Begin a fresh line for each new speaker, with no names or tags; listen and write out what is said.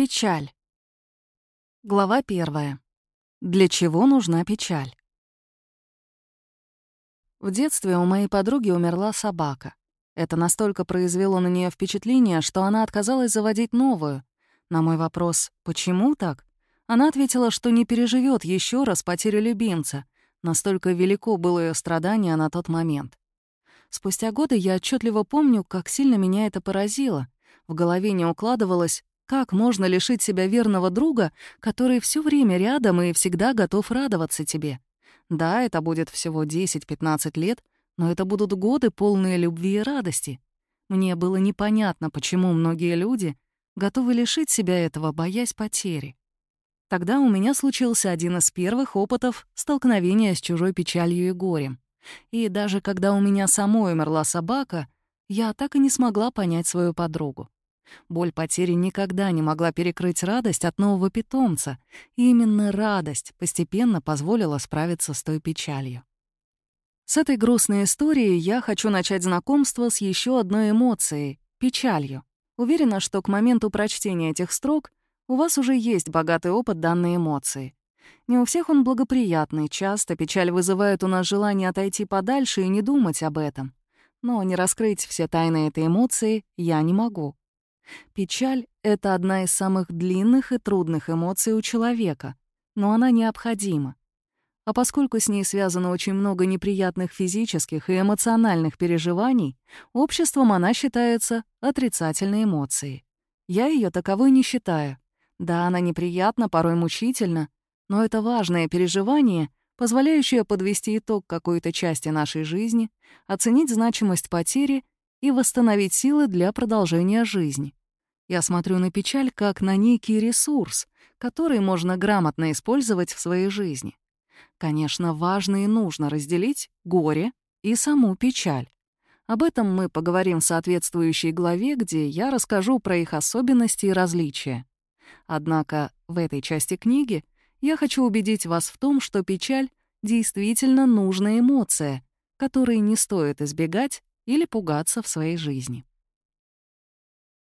Печаль. Глава первая. Для чего нужна печаль? В детстве у моей подруги умерла собака. Это настолько произвело на нее впечатление, что она отказалась заводить новую. На мой вопрос «почему так?» она ответила, что не переживет еще раз потерю любимца. Настолько велико было ее страдание на тот момент. Спустя годы я отчетливо помню, как сильно меня это поразило. В голове не укладывалось, как можно лишить себя верного друга, который все время рядом и всегда готов радоваться тебе? Да, это будет всего 10-15 лет, но это будут годы, полные любви и радости. Мне было непонятно, почему многие люди готовы лишить себя этого, боясь потери. Тогда у меня случился один из первых опытов столкновения с чужой печалью и горем. И даже когда у меня самой умерла собака, я так и не смогла понять свою подругу. Боль потери никогда не могла перекрыть радость от нового питомца, и именно радость постепенно позволила справиться с той печалью. С этой грустной историей я хочу начать знакомство с еще одной эмоцией — печалью. Уверена, что к моменту прочтения этих строк у вас уже есть богатый опыт данной эмоции. Не у всех он благоприятный, часто печаль вызывает у нас желание отойти подальше и не думать об этом. Но не раскрыть все тайны этой эмоции я не могу. Печаль — это одна из самых длинных и трудных эмоций у человека, но она необходима. А поскольку с ней связано очень много неприятных физических и эмоциональных переживаний, обществом она считается отрицательной эмоцией. Я ее таковой не считаю. Да, она неприятна, порой мучительна, но это важное переживание, позволяющее подвести итог какой-то части нашей жизни, оценить значимость потери и восстановить силы для продолжения жизни. Я смотрю на печаль как на некий ресурс, который можно грамотно использовать в своей жизни. Конечно, важно и нужно разделить горе и саму печаль. Об этом мы поговорим в соответствующей главе, где я расскажу про их особенности и различия. Однако в этой части книги я хочу убедить вас в том, что печаль действительно нужная эмоция, которой не стоит избегать или пугаться в своей жизни.